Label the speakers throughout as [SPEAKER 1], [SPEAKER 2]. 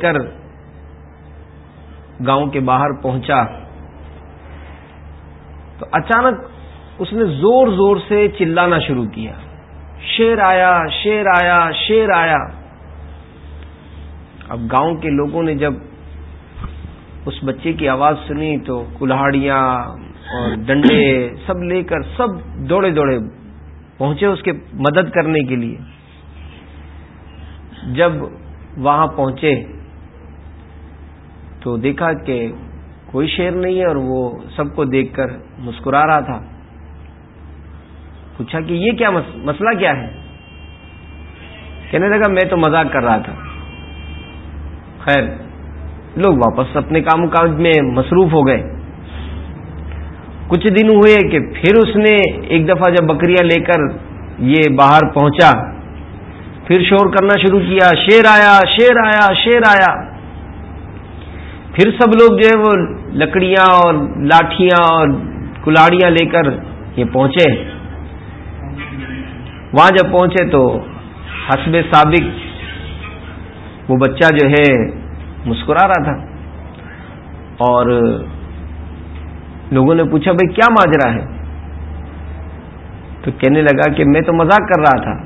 [SPEAKER 1] کر گاؤں کے باہر پہنچا تو اچانک اس نے زور زور سے چلانا شروع کیا۔ شیر آیا شیر آیا شیر آیا۔ اب گاؤں کے لوگوں نے جب اس بچے کی آواز سنی تو کلاڑیاں اور ڈنڈے سب لے کر سب دوڑے دوڑے پہنچے اس کے مدد کرنے کے لیے۔ جب وہاں پہنچے تو دیکھا کہ کوئی شیر نہیں ہے اور وہ سب کو دیکھ کر مسکرا رہا تھا۔ پوچھا کہ یہ کیا مسئلہ کیا ہے؟ کہنے لگا، میں تو مزاق کر رہا تھا۔ خیر، لوگ واپس اپنے کام کاج میں مصروف ہو گئے۔ کچھ دن ہوئے کہ پھر اس نے ایک دفعہ جب بکریاں لے کر یہ باہر پہنچا، پھر شور کرنا شروع کیا، شیر آیا شیر آیا شیر آیا۔ پھر سب لوگ جو ہے وہ لکڑیاں اور لاٹھیاں اور کلاڑیاں لے کر یہ پہنچے۔ وہاں جب پہنچے تو حسب سابق وہ بچہ جو ہے مسکرا رہا تھا اور لوگوں نے پوچھا، بھائی، کیا ماجرا ہے؟ تو کہنے لگا کہ میں تو مزاق کر رہا تھا۔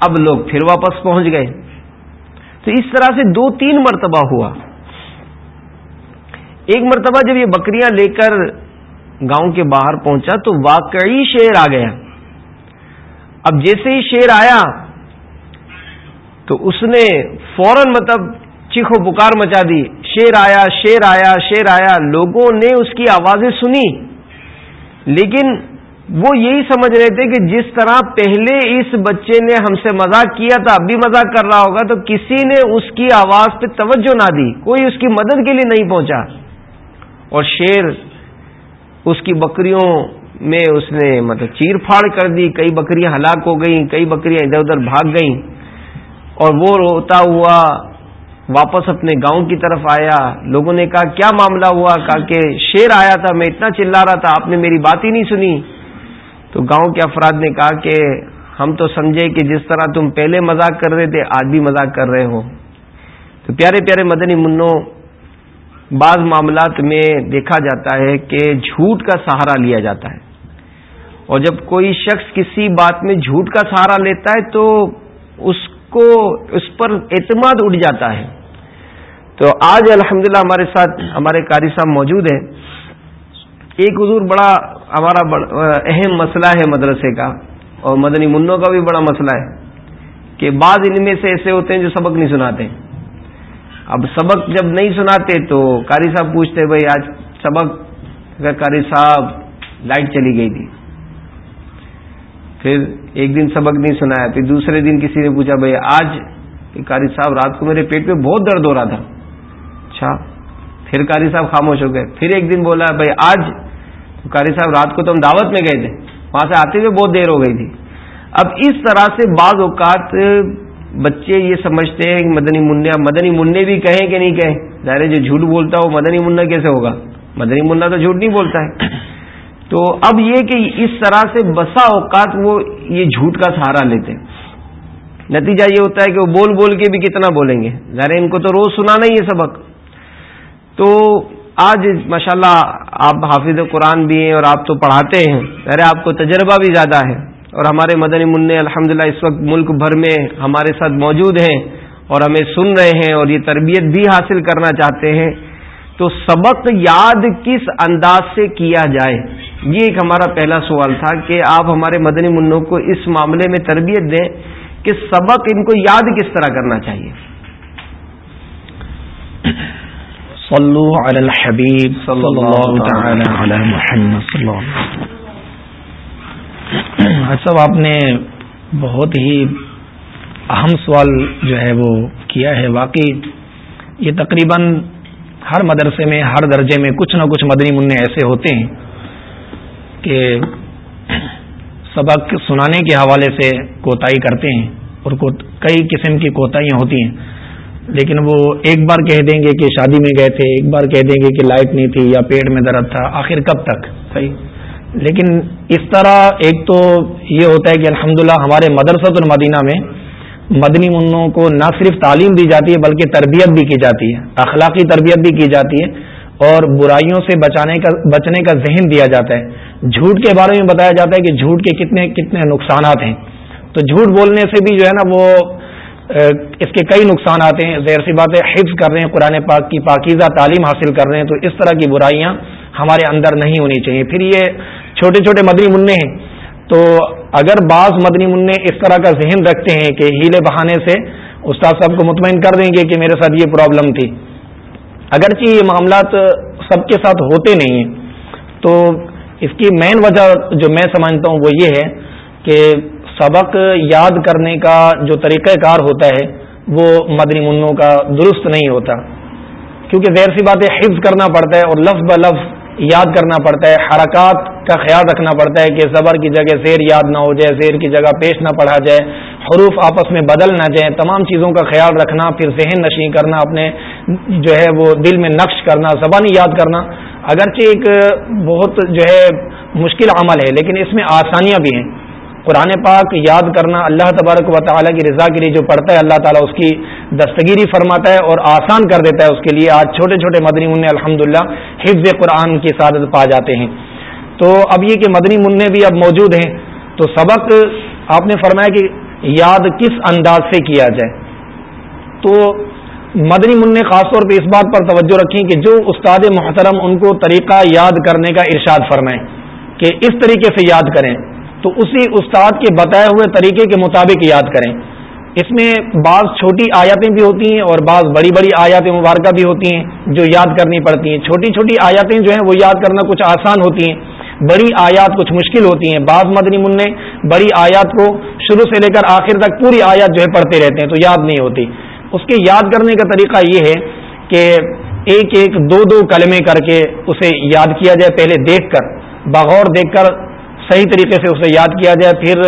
[SPEAKER 1] اب لوگ پھر واپس پہنچ گئے۔ تو اس طرح سے دو تین مرتبہ ہوا۔ ایک مرتبہ جب یہ بکریاں لے کر گاؤں کے باہر پہنچا تو واقعی شیر آ گیا۔ اب جیسے ہی شیر آیا تو اس نے فوراً مطلب چیخو پکار مچا دی۔ شیر آیا شیر آیا شیر آیا۔ لوگوں نے اس کی آوازیں سنی۔ لیکن وہ یہی سمجھ رہے تھے کہ جس طرح پہلے اس بچے نے ہم سے مذاق کیا تھا، اب بھی مذاق کر رہا ہوگا، تو کسی نے اس کی آواز پہ توجہ نہ دی، کوئی اس کی مدد کے لیے نہیں پہنچا۔ اور شیر، اس کی بکریوں میں اس نے مطلب چیر پھاڑ کر دی، کئی بکریاں ہلاک ہو گئیں، کئی بکریاں ادھر ادھر بھاگ گئیں۔ اور وہ روتا ہوا واپس اپنے گاؤں کی طرف آیا۔ لوگوں نے کہا، کیا معاملہ ہوا؟ کہا کہ شیر آیا تھا، میں اتنا چلا رہا تھا، آپ نے میری بات ہی نہیں سنی۔ تو گاؤں کے افراد نے کہا کہ ہم تو سمجھے کہ جس طرح تم پہلے مذاق کر رہے تھے، آج بھی مذاق کر رہے ہو۔ تو پیارے پیارے مدنی منوں، بعض معاملات میں دیکھا جاتا ہے کہ جھوٹ کا سہارا لیا جاتا ہے۔ اور جب کوئی شخص کسی بات میں جھوٹ کا سہارا لیتا ہے تو اس کو، اس پر اعتماد اٹھ جاتا ہے۔ تو آج الحمدللہ ہمارے ساتھ ہمارے قاری صاحب موجود ہیں۔ ایک حضور بڑا ہمارا اہم مسئلہ ہے مدرسے کا اور مدنی منوں کا بھی بڑا مسئلہ ہے کہ بعض ان میں سے ایسے ہوتے ہیں جو سبق نہیں سناتے۔ اب سبق جب نہیں سناتے تو قاری صاحب پوچھتے بھائی، آج سبق قاری صاحب لائٹ چلی گئی تھی۔ پھر ایک دن سبق نہیں سنایا، پھر دوسرے دن کسی نے پوچھا، بھائی، آج قاری صاحب رات کو میرے پیٹ میں بہت درد ہو رہا تھا۔ اچھا پھر قاری صاحب خاموش ہو گئے۔ پھر ایک دن بولا، بھائی، آج قاری صاحب، رات کو تو ہم دعوت میں گئے تھے، وہاں سے آتے ہوئے بہت دیر ہو گئی تھی۔ اب اس طرح سے بعض اوقات بچے یہ سمجھتے ہیں کہ مدنی منع مدنی منع بھی کہیں کہ نہیں کہیں، ظاہر جو جھوٹ بولتا ہو مدنی منع کیسے ہوگا؟ مدنی منا تو جھوٹ نہیں بولتا ہے۔ تو اب یہ کہ اس طرح سے بسا اوقات وہ یہ جھوٹ کا سہارا لیتے ہیں۔ نتیجہ یہ ہوتا ہے کہ وہ بول بول کے بھی کتنا بولیں گے۔ ظاہر ان کو تو روز سنانا ہی ہے سبق۔ تو آج ماشاءاللہ اللہ آپ حافظ قرآن بھی ہیں اور آپ تو پڑھاتے ہیں ارے آپ کو تجربہ بھی زیادہ ہے۔ اور ہمارے مدنی منع الحمد اس وقت ملک بھر میں ہمارے ساتھ موجود ہیں اور ہمیں سن رہے ہیں اور یہ تربیت بھی حاصل کرنا چاہتے ہیں۔ تو سبق یاد کس انداز سے کیا جائے؟ یہ ایک ہمارا پہلا سوال تھا کہ آپ ہمارے مدنی منوں کو اس معاملے میں تربیت دیں کہ سبق ان کو یاد کس طرح کرنا چاہیے؟
[SPEAKER 2] صلو علی الحبیب صلی اللہ تعالی علی محمد صلی اللہ صاحب آپ نے بہت ہی اہم سوال جو ہے وہ کیا ہے۔ واقعی یہ تقریباً ہر مدرسے میں ہر درجے میں کچھ نہ کچھ مدنی منع ایسے ہوتے ہیں کہ سبق سنانے کے حوالے سے کوتاہی کرتے ہیں اور کئی قسم کی کوتاہیاں ہوتی ہیں۔ لیکن وہ ایک بار کہہ دیں گے کہ شادی میں گئے تھے، ایک بار کہہ دیں گے کہ لائٹ نہیں تھی یا پیٹ میں درد تھا، آخر کب تک؟ صحیح۔ لیکن اس طرح ایک تو یہ ہوتا ہے کہ الحمدللہ ہمارے مدرسۃ المدینہ میں مدنی منوں کو نہ صرف تعلیم دی جاتی ہے بلکہ تربیت بھی کی جاتی ہے، اخلاقی تربیت بھی کی جاتی ہے اور برائیوں سے بچانے کا، بچنے کا ذہن دیا جاتا ہے۔ جھوٹ کے بارے میں بتایا جاتا ہے کہ جھوٹ کے کتنے کتنے نقصانات ہیں۔ تو جھوٹ بولنے سے بھی جو ہے نا وہ اس کے کئی نقصانات ہیں۔ زیر سی باتیں حفظ کر رہے ہیں، قرآن پاک کی پاکیزہ تعلیم حاصل کر رہے ہیں، تو اس طرح کی برائیاں ہمارے اندر نہیں ہونی چاہیے۔ پھر یہ چھوٹے چھوٹے مدنی منع ہیں۔ تو اگر بعض مدنی منع اس طرح کا ذہن رکھتے ہیں کہ ہیلے بہانے سے استاد صاحب کو مطمئن کر دیں گے کہ میرے ساتھ یہ پرابلم تھی، اگرچہ یہ معاملات سب کے ساتھ ہوتے نہیں ہیں، تو اس کی مین وجہ جو میں سمجھتا ہوں وہ یہ ہے کہ سبق یاد کرنے کا جو طریقہ کار ہوتا ہے، وہ مدنی منوں کا درست نہیں ہوتا۔ کیونکہ دیر سی باتیں حفظ کرنا پڑتا ہے اور لفظ ب لفظ یاد کرنا پڑتا ہے، حرکات کا خیال رکھنا پڑتا ہے کہ زبر کی جگہ زیر یاد نہ ہو جائے، زیر کی جگہ پیش نہ پڑھا جائے، حروف آپس میں بدل نہ جائیں، تمام چیزوں کا خیال رکھنا، پھر ذہن نشیں کرنا، اپنے جو ہے وہ دل میں نقش کرنا، زبانی یاد کرنا۔ اگرچہ ایک بہت جو ہے مشکل عمل ہے، لیکن اس میں آسانیاں بھی ہیں۔ قرآن پاک یاد کرنا اللہ تبارک و تعالیٰ کی رضا کے لیے جو پڑھتا ہے، اللہ تعالیٰ اس کی دستگیری فرماتا ہے اور آسان کر دیتا ہے اس کے لیے۔ آج چھوٹے چھوٹے مدنی منع الحمد للہ حفظ قرآن کی سعادت پا جاتے ہیں۔ تو اب یہ کہ مدنی منع بھی اب موجود ہیں، تو سبق آپ نے فرمایا کہ یاد کس انداز سے کیا جائے۔ تو مدنی منع خاص طور پہ اس بات پر توجہ رکھیں کہ جو استاد محترم ان کو طریقہ یاد کرنے کا ارشاد فرمائیں کہ اس طریقے سے یاد کریں۔ تو اسی استاد کے بتائے ہوئے طریقے کے مطابق یاد کریں۔ اس میں بعض چھوٹی آیاتیں بھی ہوتی ہیں اور بعض بڑی بڑی آیات مبارکہ بھی ہوتی ہیں جو یاد کرنی پڑتی ہیں۔ چھوٹی چھوٹی آیاتیں جو ہیں وہ یاد کرنا کچھ آسان ہوتی ہیں۔ بڑی آیات کچھ مشکل ہوتی ہیں۔ بعض مدنی منع بڑی آیات کو شروع سے لے کر آخر تک پوری آیات جو ہے پڑھتے رہتے ہیں تو یاد نہیں ہوتی۔ اس کے یاد کرنے کا طریقہ یہ ہے کہ ایک ایک دو دو کلمے کر کے اسے یاد کیا جائے۔ پہلے دیکھ کر، بغور دیکھ کر صحیح طریقے سے اسے یاد کیا جائے، پھر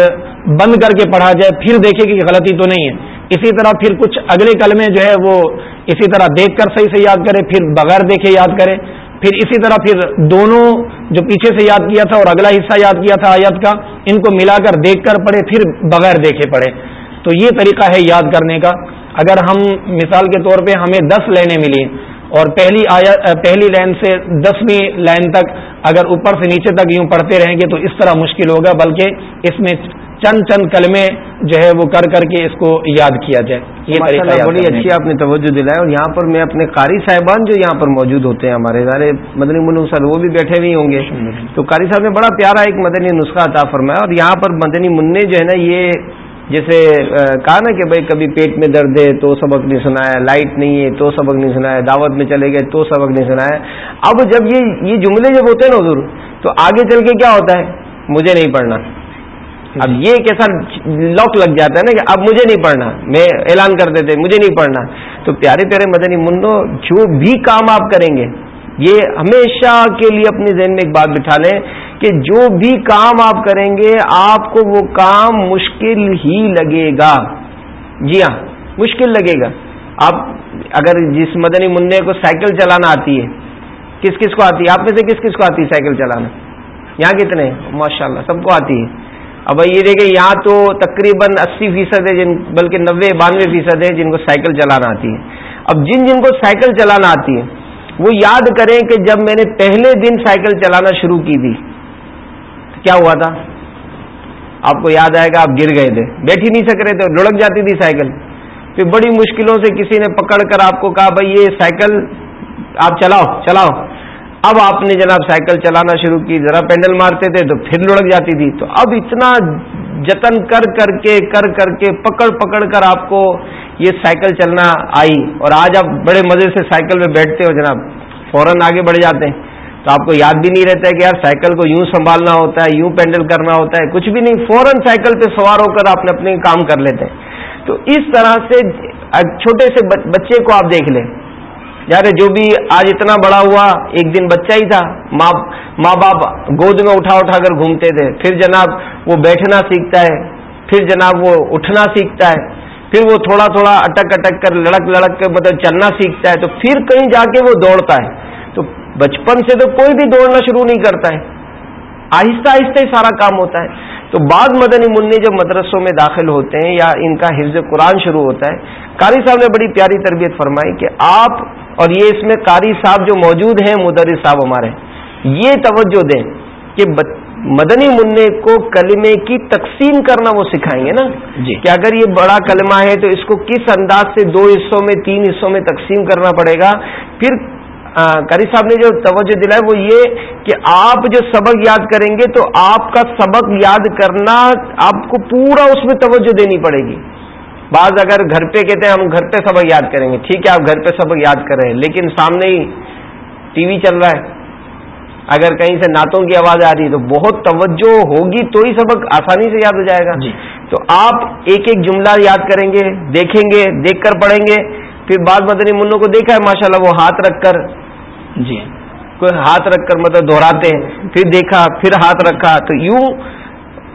[SPEAKER 2] بند کر کے پڑھا جائے، پھر دیکھے کہ غلطی تو نہیں ہے۔ اسی طرح پھر کچھ اگلے کلمے جو ہے وہ اسی طرح دیکھ کر صحیح سے یاد کرے، پھر بغیر دیکھے یاد کرے۔ پھر اسی طرح پھر دونوں جو پیچھے سے یاد کیا تھا اور اگلا حصہ یاد کیا تھا آیت کا، ان کو ملا کر دیکھ کر پڑھے، پھر بغیر دیکھے پڑھے۔ تو یہ طریقہ ہے یاد کرنے کا۔ اگر ہم مثال کے طور پہ ہمیں دس لائنیں ملی اور پہلی آیا پہلی لائن سے دسویں لائن تک اگر اوپر سے نیچے تک یوں پڑھتے رہیں گے تو اس طرح مشکل ہوگا بلکہ اس میں چند چند کلمے جو ہے وہ کر کر کے اس کو یاد کیا جائے۔
[SPEAKER 1] یہ بڑی اچھی آپ نے توجہ دلایا اور یہاں پر میں اپنے قاری صاحبان جو یہاں پر موجود ہوتے ہیں ہمارے سارے مدنی منو سر وہ بھی بیٹھے ہوئے ہوں گے۔ تو قاری صاحب نے بڑا پیارا ایک مدنی نسخہ عطا فرمایا اور یہاں پر مدنی منع جو ہے نا یہ جیسے کہا نا کہ بھائی کبھی پیٹ میں درد ہے تو سبق نہیں سنایا، لائٹ نہیں ہے تو سبق نہیں سنایا، دعوت میں چلے گئے تو سبق نہیں سنایا۔ اب جب یہ یہ جملے جب ہوتے ہیں نا حضور، تو آگے چل کے کیا ہوتا ہے؟ مجھے نہیں پڑھنا۔ اب یہ ایک ایسا لاک لگ جاتا ہے نا کہ اب مجھے نہیں پڑھنا، میں اعلان کر دیتے، مجھے نہیں پڑھنا۔ تو پیارے پیارے مدنی منو جو بھی کام آپ کریں گے یہ ہمیشہ کے لیے اپنی ذہن میں ایک بات بٹھا لیں کہ جو بھی کام آپ کریں گے، آپ کو وہ کام مشکل ہی لگے گا۔ جی ہاں مشکل لگے گا۔ آپ اگر جس مدنی منع کو سائیکل چلانا آتی ہے، کس کس کو آتی ہے؟ آپ میں سے کس کس کو آتی ہے سائیکل چلانا؟ یہاں کتنے ماشاء اللہ سب کو آتی ہے۔ اب یہ دیکھیں، یہاں تو تقریباً اسی فیصد ہے جن، بلکہ نوے، بانوے فیصد ہے جن کو سائیکل چلانا آتی ہے۔ اب جن جن کو سائیکل چلانا آتی ہے وہ یاد کریں کہ جب میں نے پہلے دن سائیکل چلانا شروع کی تھی کیا ہوا تھا؟ آپ کو یاد آئے گا، آپ گر گئے تھے۔ بیٹھ ہی نہیں سک رہے تھے، لڑک جاتی تھی سائیکل۔ پھر بڑی مشکلوں سے کسی نے پکڑ کر آپ کو کہا، بھائی، یہ سائیکل آپ چلاؤ چلاؤ۔ اب آپ نے جناب سائیکل چلانا شروع کی، ذرا پینڈل مارتے تھے تو پھر لڑک جاتی تھی۔ تو اب اتنا جتن کر کر کے، کر کر کے، پکڑ پکڑ کر آپ کو یہ سائیکل چلنا آئی اور آج آپ بڑے مزے سے سائیکل میں بیٹھتے ہو جناب، فوراً آگے بڑھ جاتے ہیں۔ تو آپ کو یاد بھی نہیں رہتا ہے کہ یار سائیکل کو یوں سنبھالنا ہوتا ہے، یوں پینڈل کرنا ہوتا ہے، کچھ بھی نہیں، فوراً سائیکل پہ سوار ہو کر آپ اپنے کام کر لیتے ہیں۔ تو اس طرح سے چھوٹے سے بچے کو آپ دیکھ لیں۔ یار، جو بھی آج اتنا بڑا ہوا، ایک دن بچہ ہی تھا۔ ماں ماں باپ گود میں اٹھا اٹھا کر گھومتے تھے۔ پھر جناب وہ بیٹھنا سیکھتا ہے، پھر جناب وہ اٹھنا سیکھتا ہے۔ پھر وہ تھوڑا تھوڑا اٹک اٹک کر لڑک لڑک کر مطلب چلنا سیکھتا ہے، تو پھر کہیں جا کے وہ دوڑتا ہے۔ تو بچپن سے تو کوئی بھی دوڑنا شروع نہیں کرتا ہے۔ آہستہ آہستہ ہی سارا کام ہوتا ہے۔ تو بعض مدنی منع جب مدرسوں میں داخل ہوتے ہیں یا ان کا حفظ قرآن شروع ہوتا ہے، قاری صاحب نے بڑی پیاری تربیت فرمائی کہ آپ اور یہ اس میں قاری صاحب جو موجود ہیں، مدرس صاحب ہمارے، یہ توجہ دیں کہ مدنی منع کو کلمے کی تقسیم کرنا وہ سکھائیں گے نا؟ جی۔ کہ اگر یہ بڑا کلمہ ہے تو اس کو کس انداز سے دو حصوں میں تین حصوں میں تقسیم کرنا پڑے گا؟ پھر قاری صاحب نے جو توجہ دلائی وہ یہ کہ آپ جو سبق یاد کریں گے تو آپ کا سبق یاد کرنا آپ کو پورا اس میں توجہ دینی پڑے گی۔ بعض اگر گھر پہ کہتے ہیں ہم گھر پہ سبق یاد کریں گے ٹھیک ہے آپ گھر پہ سبق یاد کر رہے ہیں لیکن سامنے ہی ٹی وی چل رہا ہے۔ اگر کہیں سے نعتوں کی آواز آ رہی ہے تو بہت توجہ ہوگی تو ہی سبق آسانی سے یاد ہو جائے گا۔ جی۔ تو آپ ایک ایک جملہ یاد کریں گے دیکھیں گے دیکھ کر پڑھیں گے۔ پھر بعض مدنی منوں کو دیکھا ہے ماشاءاللہ وہ ہاتھ رکھ کر۔ جی۔ کوئی ہاتھ رکھ کر مطلب دہراتے ہیں پھر دیکھا پھر ہاتھ رکھا۔ تو یوں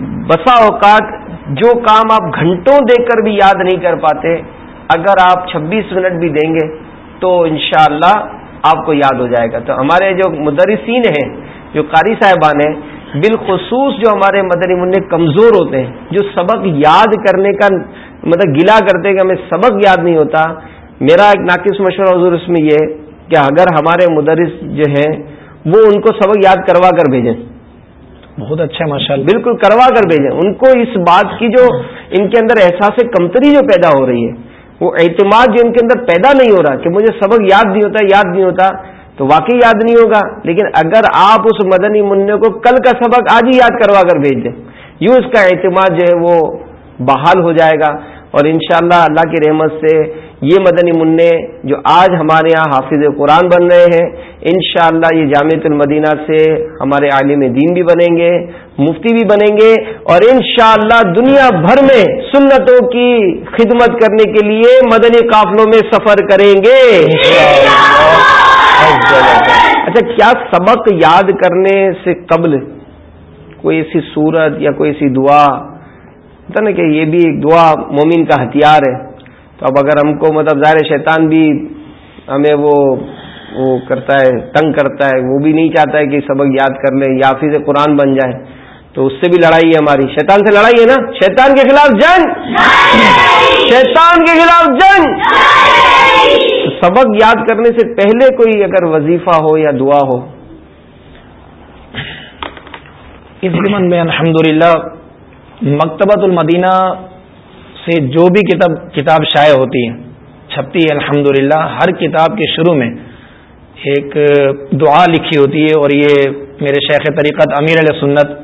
[SPEAKER 1] بسا اوقات جو کام آپ گھنٹوں دیکھ کر بھی یاد نہیں کر پاتے اگر آپ چھبیس منٹ بھی دیں گے تو انشاءاللہ آپ کو یاد ہو جائے گا۔ تو ہمارے جو مدرسین ہیں جو قاری صاحبان ہیں بالخصوص جو ہمارے مدنی منع کمزور ہوتے ہیں جو سبق یاد کرنے کا مطلب گلا کرتے ہیں کہ ہمیں سبق یاد نہیں ہوتا۔ میرا ایک ناقص مشورہ حضور اس میں یہ کہ اگر ہمارے مدرس جو ہیں وہ ان کو سبق یاد کروا کر بھیجیں۔
[SPEAKER 2] بہت اچھا ماشاء اللہ
[SPEAKER 1] بالکل کروا کر بھیجیں۔ ان کو اس بات کی جو ان کے اندر احساس کمتری جو پیدا ہو رہی ہے وہ اعتماد جو ان کے اندر پیدا نہیں ہو رہا، کہ مجھے سبق یاد نہیں ہوتا، یاد نہیں ہوتا، تو واقعی یاد نہیں ہوگا۔ لیکن اگر آپ اس مدنی منع کو کل کا سبق آج ہی یاد کروا کر بھیج دیں، یوں اس کا اعتماد جو ہے وہ بحال ہو جائے گا۔ اور انشاءاللہ اللہ کی رحمت سے یہ مدنی منع جو آج ہمارے یہاں حافظ قرآن بن رہے ہیں، انشاءاللہ یہ جامع المدینہ سے ہمارے عالم دین بھی بنیں گے، مفتی بھی بنیں گے، اور انشاءاللہ دنیا بھر میں سنتوں کی خدمت کرنے کے لیے مدنی قافلوں میں سفر کریں گے۔ اچھا کیا سبق یاد کرنے سے قبل کوئی ایسی صورت یا کوئی ایسی دعا؟ نا کہ یہ بھی ایک دعا مومن کا ہتھیار ہے۔ تو اب اگر ہم کو مطلب ظاہر شیطان بھی ہمیں وہ وہ کرتا ہے، تنگ کرتا ہے، وہ بھی نہیں چاہتا ہے کہ سبق یاد کر لیں یا پھر قرآن بن جائے، تو اس سے بھی لڑائی ہے ہماری۔ شیطان سے لڑائی ہے نا؟ شیطان کے خلاف جنگ! شیطان کے خلاف جنگ! سبق یاد کرنے سے پہلے کوئی اگر وظیفہ ہو یا دعا ہو۔
[SPEAKER 2] اس زمن میں الحمد للہ مکتبۃ المدینہ سے جو بھی کتاب کتاب شائع ہوتی ہے چھپتی ہے الحمد ہر کتاب کے شروع میں ایک دعا لکھی ہوتی ہے اور یہ میرے شیخ طریقت امیر علیہ سنت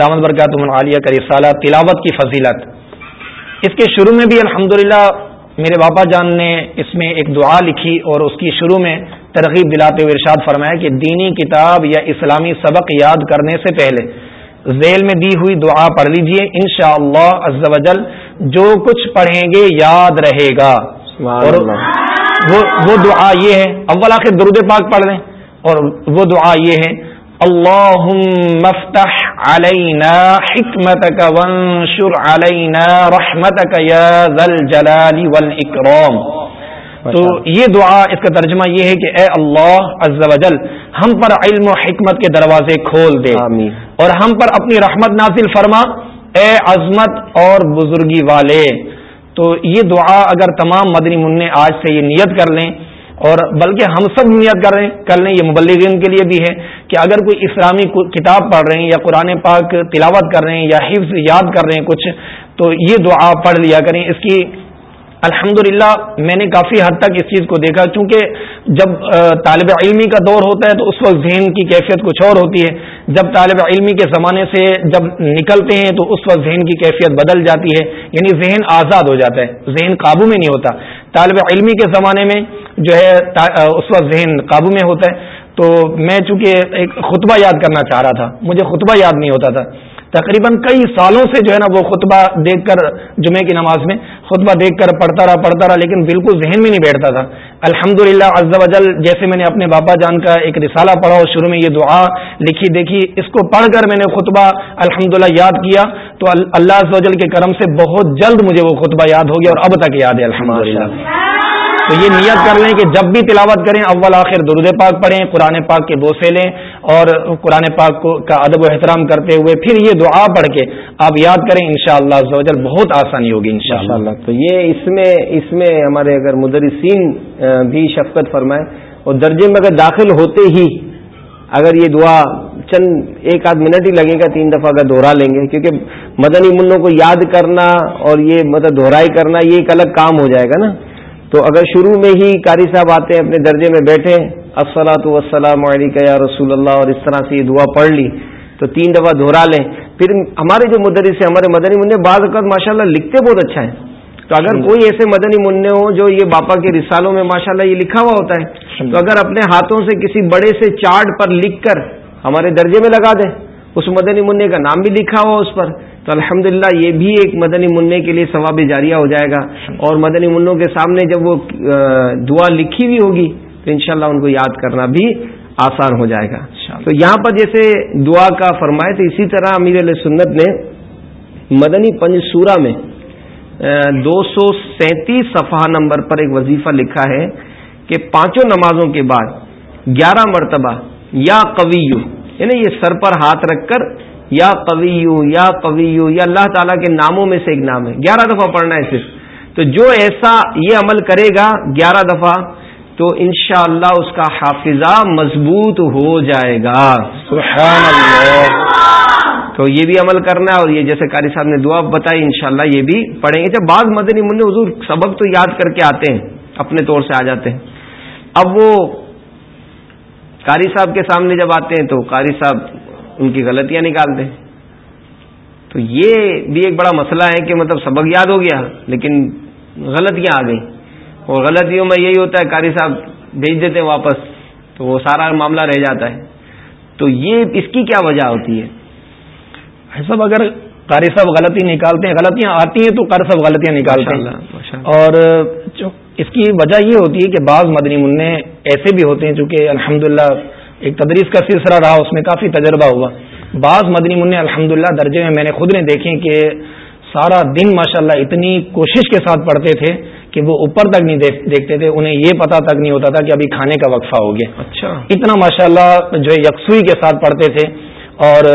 [SPEAKER 2] دامد برکات عالیہ کا رسالہ، تلاوت کی فضیلت۔ اس کے شروع میں بھی الحمد میرے باپا جان نے اس میں ایک دعا لکھی اور اس کی شروع میں ترغیب دلاتے ہوئے ارشاد فرمایا کہ دینی کتاب یا اسلامی سبق یاد کرنے سے پہلے ذیل میں دی ہوئی دعا پڑھ لیجیے ان شاء اللہ جو کچھ پڑھیں گے یاد رہے گا۔ اور وہ دعا یہ ہے اول آخر درود پاک پڑھ لیں۔ اور وہ دعا یہ ہے اللہ مفتح علینا حکمت کا ونشر علینا رحمت کا یا ذل جلالی والاکرام. تو یہ دعا اس کا ترجمہ یہ ہے کہ اے اللہ عز و جل ہم پر علم و حکمت کے دروازے کھول دے۔ آمین۔ اور ہم پر اپنی رحمت نازل فرما۔ اے عظمت اور بزرگی والے، تو یہ دعا اگر تمام مدنی منع آج سے یہ نیت کر لیں اور بلکہ ہم سب نیت کر رہے ہیں کر لیں، یہ مبلغین کے لیے بھی ہے کہ اگر کوئی اسلامی کتاب پڑھ رہے ہیں یا قرآن پاک تلاوت کر رہے ہیں یا حفظ یاد کر رہے ہیں کچھ، تو یہ دعا پڑھ لیا کریں۔ اس کی الحمد میں نے کافی حد تک اس چیز کو دیکھا، کیونکہ جب طالب علمی کا دور ہوتا ہے تو اس وقت ذہن کی کیفیت کچھ اور ہوتی ہے۔ جب طالب علمی کے زمانے سے جب نکلتے ہیں تو اس وقت ذہن کی کیفیت بدل جاتی ہے یعنی ذہن آزاد ہو جاتا ہے، ذہن قابو میں نہیں ہوتا۔ طالب علمی کے زمانے میں جو ہے اس وقت ذہن قابو میں ہوتا ہے۔ تو میں چونکہ ایک خطبہ یاد کرنا چاہ رہا تھا، مجھے خطبہ یاد نہیں ہوتا تھا۔ تقریباً کئی سالوں سے جو ہے نا وہ خطبہ دیکھ کر جمعے کی نماز میں خطبہ دیکھ کر پڑھتا رہا پڑھتا رہا، لیکن بالکل ذہن میں نہیں بیٹھتا تھا۔ الحمد للہ وجل جیسے میں نے اپنے باپا جان کا ایک رسالہ پڑھا، اور شروع میں یہ دعا لکھی، دیکھی۔ اس کو پڑھ کر میں نے خطبہ الحمد یاد کیا۔ تو اللہ وجل کے کرم سے بہت جلد مجھے وہ خطبہ یاد ہو گیا، اور اب تک یاد ہے الحمد للہ تو یہ نیت کر لیں کہ جب بھی تلاوت کریں، اول آخر درود پاک پڑھیں، قرآن پاک کے بوسے لیں اور قرآن پاک کو کا ادب و احترام کرتے ہوئے پھر یہ دعا پڑھ کے آپ یاد کریں ان شاء اللہ بہت آسانی ہوگی ان شاء اللہ
[SPEAKER 1] تو یہ اس میں اس میں ہمارے اگر مدرسین بھی شفقت فرمائے اور درجے میں اگر داخل ہوتے ہی اگر یہ دعا چند ایک آدھ منٹ ہی لگے گا، تین دفعہ اگر دوہرا لیں گے، کیونکہ مدنی منوں کو یاد کرنا اور یہ مطلب دہرائی کرنا، یہ ایک الگ کام ہو جائے گا نا۔ تو اگر شروع میں ہی قاری صاحب آتے ہیں اپنے درجے میں بیٹھے السلاۃ وسلام علیکہ یا رسول اللہ اور اس طرح سے یہ دعا پڑھ لی تو تین دفعہ دہرا لیں۔ پھر ہمارے جو مدرس ہیں ہمارے مدنی منع بعض اوقات ماشاء اللہ لکھتے بہت اچھا ہے تو اگر کوئی ایسے مدنی منع ہو جو یہ باپا کے رسالوں میں ماشاءاللہ یہ لکھا ہوا ہوتا ہے تو اگر اپنے ہاتھوں سے کسی بڑے سے چارٹ پر لکھ کر ہمارے درجے میں لگا دیں۔ اس مدنی منع کا نام بھی لکھا ہوا اس پر۔ تو الحمد یہ بھی ایک مدنی منع کے لیے ثواب جاریہ ہو جائے گا۔ اور مدنی منوں کے سامنے جب وہ دعا لکھی ہوئی ہوگی تو انشاءاللہ ان کو یاد کرنا بھی آسان ہو جائے گا۔ تو یہاں پر جیسے دعا کا فرمائے تو اسی طرح امیر علیہ سنت نے مدنی پنج سورہ میں دو سو سینتیس صفحہ نمبر پر ایک وظیفہ لکھا ہے کہ پانچوں نمازوں کے بعد گیارہ مرتبہ یا قویو یعنی یہ سر پر ہاتھ رکھ کر یا قویو یا قویو، یا اللہ تعالیٰ کے ناموں میں سے ایک نام ہے۔ گیارہ دفعہ پڑھنا ہے صرف۔ تو جو ایسا یہ عمل کرے گا گیارہ دفعہ، تو انشاءاللہ اللہ اس کا حافظہ مضبوط ہو جائے گا۔ سبحان اللہ۔ تو یہ بھی عمل کرنا ہے اور یہ جیسے قاری صاحب نے دعا بتائی، انشاءاللہ یہ بھی پڑھیں گے۔ جب بعض مدنی منع حضور سبق تو یاد کر کے آتے ہیں، اپنے طور سے آ جاتے ہیں۔ اب وہ قاری صاحب کے سامنے جب آتے ہیں، تو قاری صاحب ان کی غلطیاں نکالتے ہیں تو یہ بھی ایک بڑا مسئلہ ہے کہ مطلب سبق یاد ہو گیا لیکن غلطیاں آ گئیں۔ اور غلطیوں میں یہی ہوتا ہے قاری صاحب بھیج دیتے ہیں واپس تو وہ سارا معاملہ رہ جاتا ہے۔ تو یہ اس کی کیا وجہ ہوتی ہے؟
[SPEAKER 2] صاحب اگر قاری صاحب غلطی نکالتے ہیں غلطیاں آتی ہیں تو قاری صاحب غلطیاں نکالتے ہیں۔ اور اس کی وجہ یہ ہوتی ہے کہ بعض مدنی منع ایسے بھی ہوتے ہیں چونکہ الحمد ایک تدریس کا سلسلہ رہا اس میں کافی تجربہ ہوا۔ بعض مدنی منع الحمد درجے میں میں نے خود نے دیکھے کہ سارا دن ماشاءاللہ اتنی کوشش کے ساتھ پڑھتے تھے کہ وہ اوپر تک نہیں دیکھتے تھے انہیں یہ پتا تک نہیں ہوتا تھا کہ ابھی کھانے کا وقفہ ہو گیا۔ اچھا۔ اتنا ماشاءاللہ جو ہے یکسوئی کے ساتھ پڑھتے تھے اور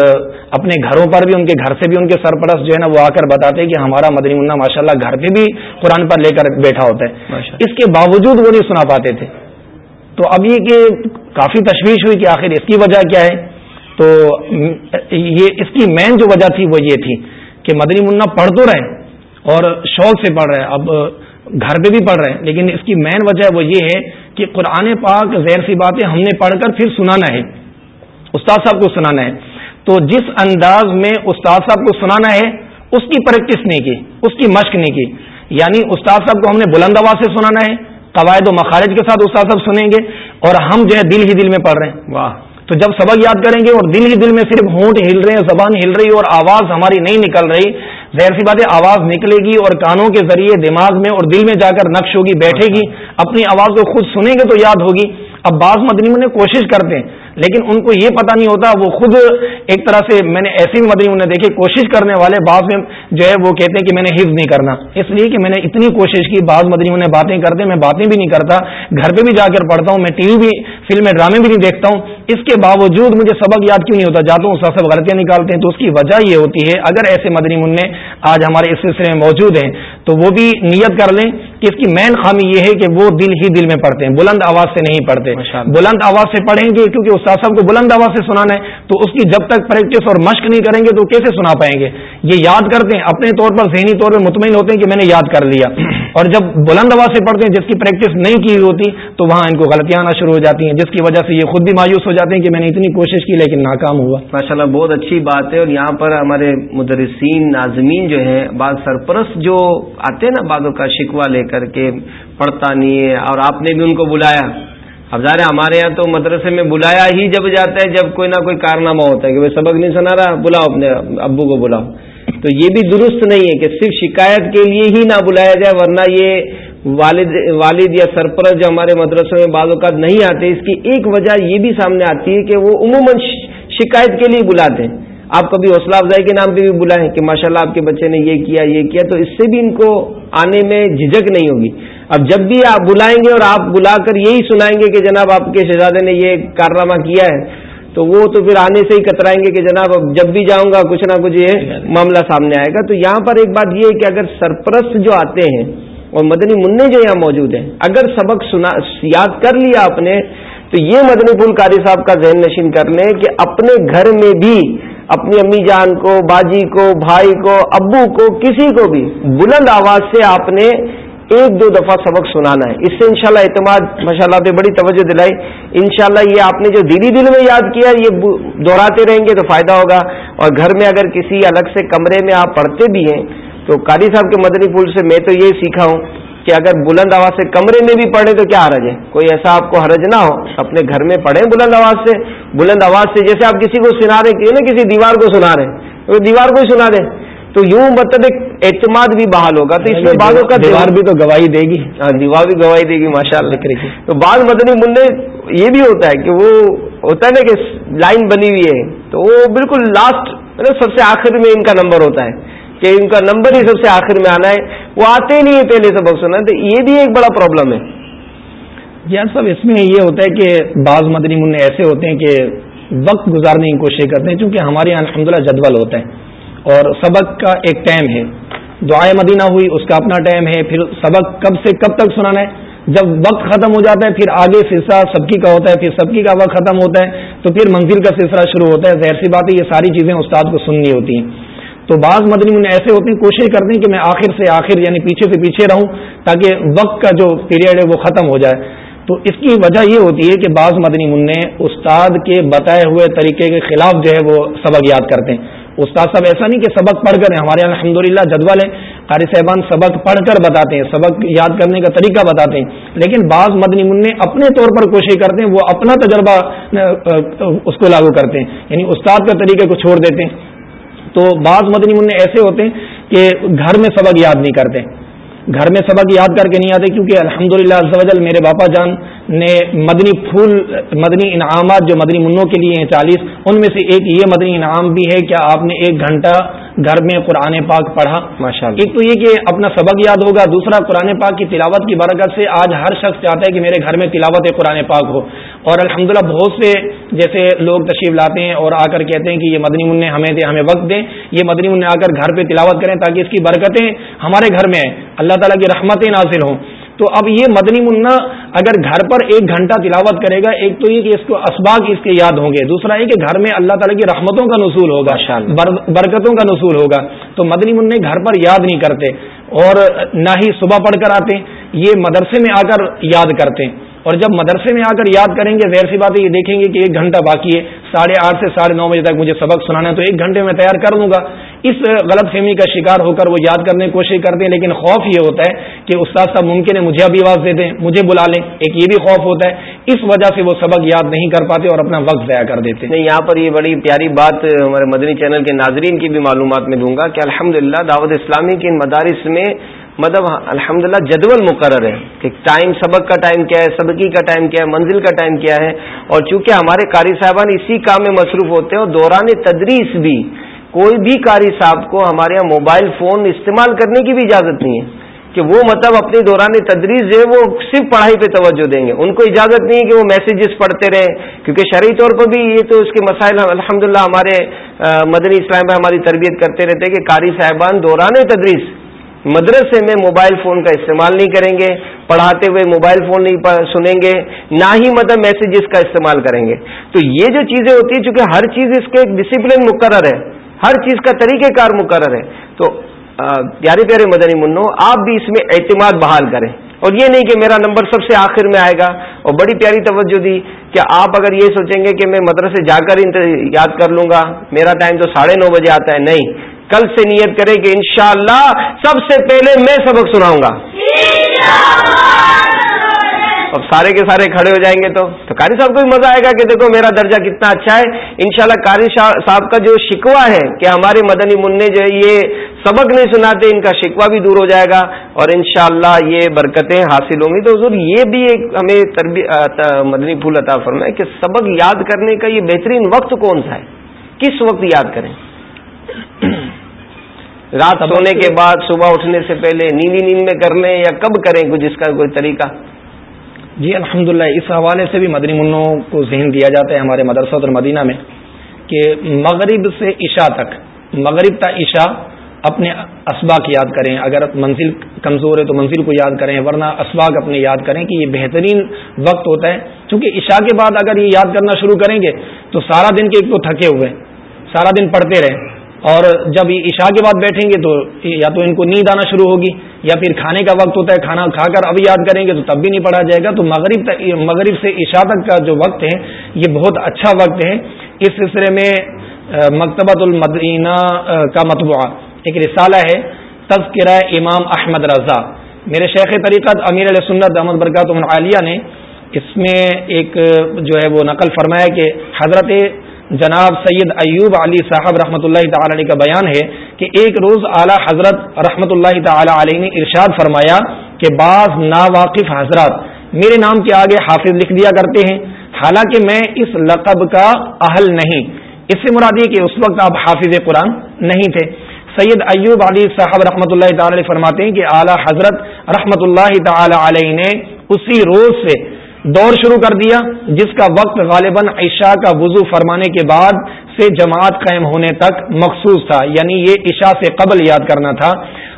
[SPEAKER 2] اپنے گھروں پر بھی ان کے گھر سے بھی ان کے سرپرست جو ہے نا وہ آ کر بتاتے کہ ہمارا مدنی منا ماشاء اللہ گھر پہ بھی قرآن پر لے کر بیٹھا ہوتا ہے۔ اس کے باوجود وہ نہیں سنا پاتے تھے۔ تو اب یہ کہ کافی تشویش ہوئی کہ آخر اس کی وجہ کیا ہے؟ تو یہ اس کی مین جو وجہ تھی وہ یہ تھی کہ مدنی منا پڑھ تو رہے اور شوق سے پڑھ رہے اب گھر پہ بھی پڑھ رہے ہیں۔ لیکن اس کی مین وجہ وہ یہ ہے کہ قرآن پاک زیر سی باتیں ہم نے پڑھ کر پھر سنانا ہے۔ استاد صاحب کو سنانا ہے۔ تو جس انداز میں استاد صاحب کو سنانا ہے، اس کی پریکٹس نہیں کی، اس کی مشق نہیں کی۔ یعنی استاد صاحب کو ہم نے بلند آواز سے سنانا ہے۔ قواعد و مخارج کے ساتھ استاد صاحب سنیں گے اور ہم جو ہے دل ہی دل میں پڑھ رہے ہیں۔ واہ۔ تو جب سبق یاد کریں گے اور دل ہی دل میں صرف ہونٹ ہل رہے ہیں زبان ہل رہی اور آواز ہماری نہیں نکل رہی ظاہر سی بات ہے آواز نکلے گی اور کانوں کے ذریعے دماغ میں اور دل میں جا کر نقش ہوگی بیٹھے گی اپنی آواز کو خود سنیں گے تو یاد ہوگی۔ اب بعض مدنی میں کوشش کرتے ہیں لیکن ان کو یہ پتا نہیں ہوتا، وہ خود ایک طرح سے میں نے ایسی بھی مدنی انہیں دیکھے کوشش کرنے والے بعض میں جو ہے وہ کہتے ہیں کہ میں نے حفظ نہیں کرنا۔ اس لیے کہ میں نے اتنی کوشش کی، بعض مدنی انہیں باتیں کرتے، میں باتیں بھی نہیں کرتا، گھر پہ بھی جا کر پڑھتا ہوں، میں ٹی وی بھی، فلمیں، ڈرامے بھی نہیں دیکھتا ہوں۔ اس کے باوجود مجھے سبق یاد کیوں نہیں ہوتا؟ جاتا ہوں سب غلطیاں نکالتے ہیں تو اس کی وجہ یہ ہوتی ہے، اگر ایسے مدنی منع آج ہمارے اس سلسلے میں موجود ہیں تو وہ بھی نیت کر لیں۔ کہ اس کی مین خامی یہ ہے کہ وہ دل ہی دل میں پڑھتے ہیں بلند آواز سے نہیں پڑھتے۔ بلند آواز سے پڑھیں گے کیونکہ استاد صاحب کو بلند آواز سے سنانا ہے تو اس کی جب تک پریکٹس اور مشق نہیں کریں گے تو کیسے سنا پائیں گے؟ یہ یاد کرتے ہیں اپنے طور پر ذہنی طور پر مطمئن ہوتے ہیں کہ میں نے یاد کر لیا۔ اور جب بلند آواز سے پڑھتے ہیں جس کی پریکٹس نہیں کی ہوتی، تو وہاں ان کو غلطیاں آنا شروع ہو جاتی ہیں، جس کی وجہ سے یہ خود بھی مایوس ہو جاتے ہیں کہ میں نے اتنی کوشش کی لیکن ناکام ہوا۔
[SPEAKER 1] ماشاء اللہ بہت اچھی بات ہے اور یہاں پر ہمارے مدرسین، ناظمین جو ہیں، بعض سرپرست جو آتے ہیں نا بعدوں کا شکوہ لے کر کے پڑھتا نہیں ہے اور آپ نے بھی ان کو بلایا۔ اب ظاہر ہمارے یہاں تو مدرسے میں بلایا ہی جب جاتا ہے، جب کوئی نہ کوئی کارنامہ ہوتا ہے کہ سبق نہیں سنا رہا، بلاؤ اپنے ابو کو بلاؤ۔ تو یہ بھی درست نہیں ہے کہ صرف شکایت کے لیے ہی نہ بلایا جائے، ورنہ یہ والد والد یا سرپرست جو ہمارے مدرسوں میں بعض اوقات نہیں آتے، اس کی ایک وجہ یہ بھی سامنے آتی ہے کہ وہ عموماً شکایت کے لیے بلاتے ہیں۔ آپ کبھی حوصلہ افزائی کے نام پہ بھی بلائیں کہ ماشاءاللہ اللہ آپ کے بچے نے یہ کیا یہ کیا، تو اس سے بھی ان کو آنے میں جھجک نہیں ہوگی۔ اب جب بھی آپ بلائیں گے اور آپ بلا کر یہی سنائیں گے کہ جناب آپ کے شہزادے نے یہ کارنامہ کیا ہے تو وہ تو پھر آنے سے ہی کترائیں گے کہ جناب اب جب بھی جاؤں گا کچھ نہ کچھ یہ معاملہ سامنے آئے گا۔ تو یہاں پر ایک بات یہ ہے کہ اگر سرپرست جو آتے ہیں اور مدنی منع جو یہاں موجود ہیں اگر سبق سنا یاد کر لیا آپ نے تو یہ مدنی پھول کاری صاحب کا ذہن نشین کر لیں کہ اپنے گھر میں بھی اپنی امی جان کو باجی کو بھائی کو ابو کو کسی کو بھی بلند آواز سے آپ نے ایک دو دفعہ سبق سنانا ہے۔ اس سے انشاءاللہ اعتماد ماشاء اللہ پہ بڑی توجہ دلائی۔ انشاءاللہ یہ آپ نے جو دلی دل میں یاد کیا، یہ دہراتے رہیں گے تو فائدہ ہوگا۔ اور گھر میں اگر کسی الگ سے کمرے میں آپ پڑھتے بھی ہیں، تو قاری صاحب کے مدنی پھول سے میں تو یہ سیکھا ہوں کہ اگر بلند آواز سے کمرے میں بھی پڑھے تو کیا حرج ہے؟ کوئی ایسا آپ کو حرج نہ ہو، اپنے گھر میں پڑھیں بلند آواز سے۔ بلند آواز سے جیسے آپ کسی کو سنا رہے نا کسی دیوار کو سنا رہے دیوار کو ہی سنا دیں۔ تو یوں مطلب ایک اعتماد بھی بحال ہوگا تو اس میں بعضوں کا
[SPEAKER 2] دیوار بھی تو گواہی دے گی۔
[SPEAKER 1] ہاں دیوار بھی گواہی دے گی ماشاء اللہ تو بعض مدنی منع یہ بھی ہوتا ہے کہ وہ ہوتا ہے نا کہ لائن بنی ہوئی ہے تو وہ بالکل لاسٹ مطلب سب سے آخر میں ان کا نمبر ہوتا ہے کہ ان کا نمبر ہی سب سے آخر میں آنا ہے۔ وہ آتے نہیں ہیں پہلے سبق سنا تو یہ بھی ایک بڑا پرابلم ہے۔
[SPEAKER 2] یار صاحب اس میں یہ ہوتا ہے کہ بعض مدنی منع ایسے ہوتے ہیں کہ وقت گزارنے کی کوشش کرتے ہیں چونکہ ہمارے یہاں الحمد جدول ہوتا ہے۔ اور سبق کا ایک ٹائم ہے۔ دعائیں مدینہ ہوئی، اس کا اپنا ٹائم ہے۔ پھر سبق کب سے کب تک سنانا ہے؟ جب وقت ختم ہو جاتا ہے، پھر آگے سلسلہ سبکی کا ہوتا ہے، پھر سبکی کا وقت ختم ہوتا ہے، تو پھر منزل کا سلسلہ شروع ہوتا ہے۔ ظاہر سی بات ہے، یہ ساری چیزیں استاد کو سننی ہوتی ہیں۔ تو بعض مدنی من ایسے ہوتے ہیں، کوشش کرتے ہیں کہ میں آخر سے آخر یعنی پیچھے سے پیچھے رہوں تاکہ وقت کا جو پیریڈ ہے وہ ختم ہو جائے۔ تو اس کی وجہ یہ ہوتی ہے کہ بعض مدنی منع استاد کے بتائے ہوئے طریقے کے خلاف جو ہے وہ سبق یاد کرتے ہیں۔ استاد صاحب، ایسا نہیں کہ سبق پڑھ کر ہمارے یہاں الحمد للہ جدول ہے قاری صاحبان سبق پڑھ کر بتاتے ہیں، سبق یاد کرنے کا طریقہ بتاتے ہیں۔ لیکن بعض مدنی منع اپنے طور پر کوشش کرتے ہیں، وہ اپنا تجربہ اس کو لاگو کرتے ہیں۔ یعنی استاد کے طریقے کو چھوڑ دیتے ہیں۔ تو بعض مدنی منع ایسے ہوتے ہیں کہ گھر میں سبق یاد نہیں کرتے۔ گھر میں سبق یاد کر کے نہیں آتے کیونکہ الحمد للہ میرے باپا جان نے مدنی پھول مدنی انعامات جو مدنی منوں کے لیے ہیں چالیس ان میں سے ایک یہ مدنی انعام بھی ہے کہ آپ نے ایک گھنٹہ گھر میں قرآن پاک پڑھا؟ ماشاء اللہ ایک تو یہ کہ اپنا سبق یاد ہوگا دوسرا قرآن پاک کی تلاوت کی برکت سے آج ہر شخص چاہتا ہے کہ میرے گھر میں تلاوت قرآن پاک ہو۔ اور الحمدللہ بہت سے جیسے لوگ تشریف لاتے ہیں اور آ کر کہتے ہیں کہ یہ مدنی منع ہمیں دیں ہمیں وقت دیں یہ مدنی منع آ کر گھر پہ تلاوت کریں تاکہ اس کی برکتیں ہمارے گھر میں اللہ تعالیٰ کی رحمتیں نازل ہوں۔ تو اب یہ مدنی منا اگر گھر پر ایک گھنٹہ تلاوت کرے گا ایک تو یہ کہ اس کو اسباق اس کے یاد ہوں گے دوسرا یہ کہ گھر میں اللہ تعالیٰ کی رحمتوں کا نصول ہوگا برکتوں کا نصول ہوگا۔ تو مدنی منع گھر پر یاد نہیں کرتے اور نہ ہی صبح پڑھ کر آتے یہ مدرسے میں آ کر یاد کرتے ہیں۔ اور جب مدرسے میں آ کر یاد کریں گے زیر سی بات ہے، یہ دیکھیں گے کہ ایک گھنٹہ باقی ہے۔ ساڑھے آٹھ سے ساڑھے نو بجے تک مجھے سبق سنانا ہے، تو ایک گھنٹے میں تیار کر دوں گا۔ اس غلط فہمی کا شکار ہو کر وہ یاد کرنے کی کوشش کرتے ہیں، لیکن خوف یہ ہوتا ہے کہ استاد صاحب ممکن ہے مجھے ابھی آواز دے دیں مجھے بلا لیں۔ ایک یہ بھی خوف ہوتا ہے، اس وجہ سے وہ سبق یاد نہیں کر پاتے اور اپنا وقت ضائع کر دیتے
[SPEAKER 1] نہیں، یہاں پر یہ بڑی پیاری بات ہمارے مدنی چینل کے ناظرین کی بھی معلومات میں دوں گا کہ الحمد دعوت اسلامی کے ان مدارس میں مطلب ہاں، الحمد للہ جدول مقرر ہے کہ ٹائم سبق کا ٹائم کیا ہے، سبقی کا ٹائم کیا ہے، منزل کا ٹائم کیا ہے، اور چونکہ ہمارے قاری صاحبان اسی کام میں مصروف ہوتے ہیں اور دوران تدریس بھی کوئی بھی قاری صاحب کو ہمارے یہاں موبائل فون استعمال کرنے کی بھی اجازت نہیں ہے کہ وہ مطلب اپنے دوران تدریس ہے وہ صرف پڑھائی پہ توجہ دیں گے۔ ان کو اجازت نہیں ہے کہ وہ میسیجز پڑھتے رہیں، کیونکہ شرعی طور پر بھی یہ تو اس کے مسائل الحمد ہمارے مدنی اسلام میں ہماری تربیت کرتے رہتے کہ قاری صاحبان دوران تدریس مدرسے میں موبائل فون کا استعمال نہیں کریں گے، پڑھاتے ہوئے موبائل فون نہیں سنیں گے، نہ ہی مطلب میسیجز کا استعمال کریں گے۔ تو یہ جو چیزیں ہوتی ہیں، چونکہ ہر چیز اس کے ایک ڈسپلن مقرر ہے، ہر چیز کا طریقہ کار مقرر ہے۔ تو پیارے پیارے مدنی منو، آپ بھی اس میں اعتماد بحال کریں۔ اور یہ نہیں کہ میرا نمبر سب سے آخر میں آئے گا۔ اور بڑی پیاری توجہ دی کہ آپ اگر یہ سوچیں گے کہ میں مدرسے جا کر یاد کر لوں گا، میرا ٹائم تو ساڑھے نو بجے آتا ہے۔ نہیں کل سے نیت کرے کہ انشاءاللہ سب سے پہلے میں سبق سناؤں گا۔ اب سارے کے سارے کھڑے ہو جائیں گے تو تو قاری صاحب کو بھی مزہ آئے گا کہ دیکھو میرا درجہ کتنا اچھا ہے۔ انشاءاللہ قاری صاحب کا جو شکوہ ہے کہ ہمارے مدنی منع جو ہے یہ سبق نہیں سناتے، ان کا شکوہ بھی دور ہو جائے گا۔ اور انشاءاللہ یہ برکتیں حاصل ہوں گی۔ تو حضور، یہ بھی ایک ہمیں مدنی پھول عطا فرمائے کہ سبق یاد کرنے کا یہ بہترین وقت کون سا ہے؟ کس وقت یاد کریں؟ رات سونے کے بعد صبح اٹھنے سے پہلے نیندی نیند میں کر لیں یا کب کریں کچھ اس کا کوئی طریقہ؟
[SPEAKER 2] جی الحمدللہ اس حوالے سے بھی مدنی منوں کو ذہن دیا جاتا ہے ہمارے مدرسہ اور مدینہ میں کہ مغرب سے عشاء تک مغرب تا عشاء اپنے اسباق یاد کریں۔ اگر منزل کمزور ہے تو منزل کو یاد کریں ورنہ اسباق اپنے یاد کریں کہ یہ بہترین وقت ہوتا ہے۔ کیونکہ عشاء کے بعد اگر یہ یاد کرنا شروع کریں گے تو سارا دن کے ایک تو تھکے ہوئے سارا دن پڑھتے رہیں۔ اور جب یہ عشاء کے بعد بیٹھیں گے تو یا تو ان کو نیند آنا شروع ہوگی، یا پھر کھانے کا وقت ہوتا ہے، کھانا کھا کر اب یاد کریں گے تو تب بھی نہیں پڑھا جائے گا۔ تو مغرب مغرب سے عشاء تک کا جو وقت ہے، یہ بہت اچھا وقت ہے۔ اس سلسلے میں مکتبۃ المدینہ کا مطبوعہ ایک رسالہ ہے، تذکرہ امام احمد رضا۔ میرے شیخ طریقت امیر علیہ سنت احمد برکات عالیہ نے اس میں ایک جو ہے وہ نقل فرمایا کہ حضرت جناب سید ایوب علی صاحب رحمۃ اللہ تعالی علیہ کا بیان ہے کہ ایک روز اعلی حضرت رحمۃ اللہ تعالی علیہ نے ارشاد فرمایا کہ بعض ناواقف حضرات میرے نام کے آگے حافظ لکھ دیا کرتے ہیں، حالانکہ میں اس لقب کا اہل نہیں۔ اس سے مراد یہ کہ اس وقت آپ حافظ قرآن نہیں تھے۔ سید ایوب علی صاحب رحمۃ اللہ تعالی فرماتے ہیں کہ اعلی حضرت رحمۃ اللہ تعالی علیہ نے اسی روز سے دور شروع کر دیا جس کا وقت غالباً عشاء کا وضو فرمانے کے بعد سے جماعت قائم ہونے تک مخصوص تھا یعنی یہ عشاء سے قبل یاد کرنا تھا۔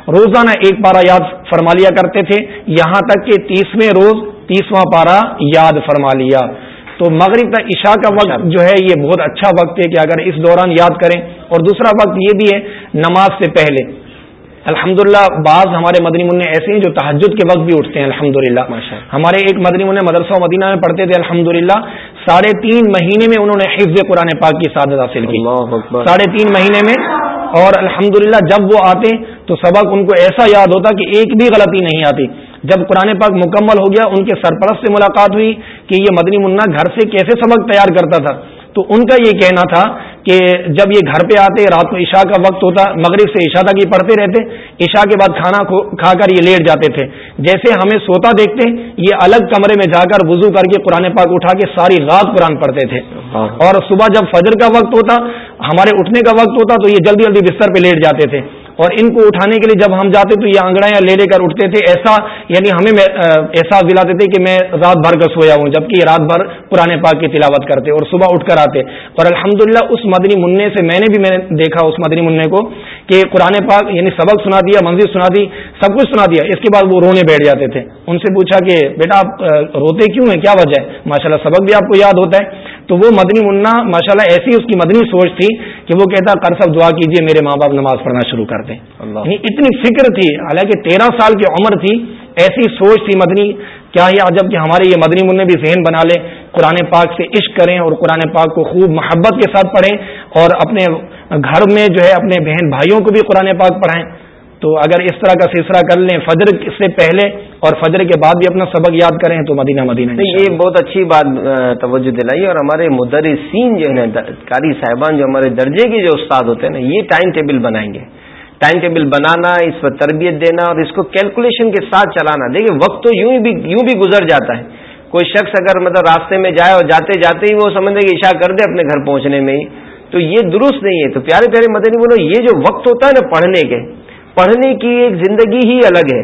[SPEAKER 2] روزانہ ایک پارا یاد فرما لیا کرتے تھے یہاں تک کہ تیسویں روز تیسواں پارا یاد فرما لیا۔ تو مغرب کا عشاء کا وقت جو ہے یہ بہت اچھا وقت ہے کہ اگر اس دوران یاد کریں۔ اور دوسرا وقت یہ بھی ہے نماز سے پہلے۔ الحمد للہ بعض ہمارے مدنی منع ایسے ہیں جو تحجد کے وقت بھی اٹھتے ہیں الحمد للہ ہمارے ایک مدنی منع مدرسہ مدینہ میں پڑھتے تھے الحمد للہ ساڑھے تین مہینے میں انہوں نے حفظ قرآن پاک کی سعادت حاصل کی۔ ساڑھے تین مہینے میں اور الحمد جب وہ آتے تو سبق ان کو ایسا یاد ہوتا کہ ایک بھی غلطی نہیں آتی۔ جب قرآن پاک مکمل ہو گیا ان کے سرپرست سے ملاقات ہوئی کہ یہ مدنی منا گھر سے کیسے سبق تیار کرتا تھا۔ تو ان کا یہ کہنا تھا کہ جب یہ گھر پہ آتے رات کو عشاء کا وقت ہوتا مغرب سے عشاء تک یہ پڑھتے رہتے عشاء کے بعد کھانا کھا کر یہ لیٹ جاتے تھے۔ جیسے ہمیں سوتا دیکھتے یہ الگ کمرے میں جا کر وضو کر کے قرآن پاک اٹھا کے ساری رات قرآن پڑھتے تھے۔ اور صبح جب فجر کا وقت ہوتا ہمارے اٹھنے کا وقت ہوتا تو یہ جلدی جلدی بستر پہ لیٹ جاتے تھے۔ اور ان کو اٹھانے کے لیے جب ہم جاتے تو یہ آنگڑیاں لے لے کر اٹھتے تھے، ایسا یعنی ہمیں احساس دلاتے تھے کہ میں رات بھر کا سویا ہوں، جبکہ یہ رات بھر پرانے پاک کی تلاوت کرتے اور صبح اٹھ کر آتے۔ اور الحمدللہ اس مدنی منع سے میں نے بھی میں نے دیکھا اس مدنی منع کو کہ قرآن پاک یعنی سبق سنا دیا، منزل سنا دی، سب کچھ سنا دیا۔ اس کے بعد وہ رونے بیٹھ جاتے تھے۔ ان سے پوچھا کہ بیٹا آپ روتے کیوں ہیں؟ کیا وجہ ہے؟ ماشاء اللہ سبق بھی آپ کو یاد ہوتا ہے۔ تو وہ مدنی منا ماشاء اللہ ایسی اس کی مدنی سوچ تھی کہ وہ کہتا کر سب دعا کیجیے میرے ماں باپ نماز پڑھنا شروع کر دیں۔ یعنی اتنی فکر تھی حالانکہ تیرہ سال کی عمر تھی ایسی سوچ تھی مدنی کیا ہی عجب کہ ہمارے یہ مدنی منع بھی ذہن بنا لے قرآن پاک سے عشق کریں اور قرآن پاک کو خوب محبت کے ساتھ پڑھیں اور اپنے گھر میں جو ہے اپنے بہن بھائیوں کو بھی قرآن پاک پڑھائیں۔ تو اگر اس طرح کا سلسلہ کر لیں فجر سے پہلے اور فجر کے بعد بھی اپنا سبق یاد کریں تو مدینہ مدینہ
[SPEAKER 1] یہ بہت اچھی بات توجہ دلائی اور ہمارے مدرسین جو ہے نا قاری صاحبان جو ہمارے درجے کے جو استاد ہوتے ہیں نا یہ ٹائم ٹیبل بنائیں گے۔ ٹائم ٹیبل بنانا اس پر تربیت دینا اور اس کو کیلکولیشن کے ساتھ چلانا۔ دیکھیں وقت تو یوں بھی یوں بھی گزر جاتا ہے۔ کوئی شخص اگر مطلب راستے میں جائے اور جاتے جاتے ہی وہ سمجھے کہ عشاء کر دے اپنے گھر پہنچنے میں ہی تو یہ درست نہیں ہے۔ تو پیارے پیارے مدنی بولو یہ جو وقت ہوتا ہے نا پڑھنے کے پڑھنے کی ایک زندگی ہی الگ ہے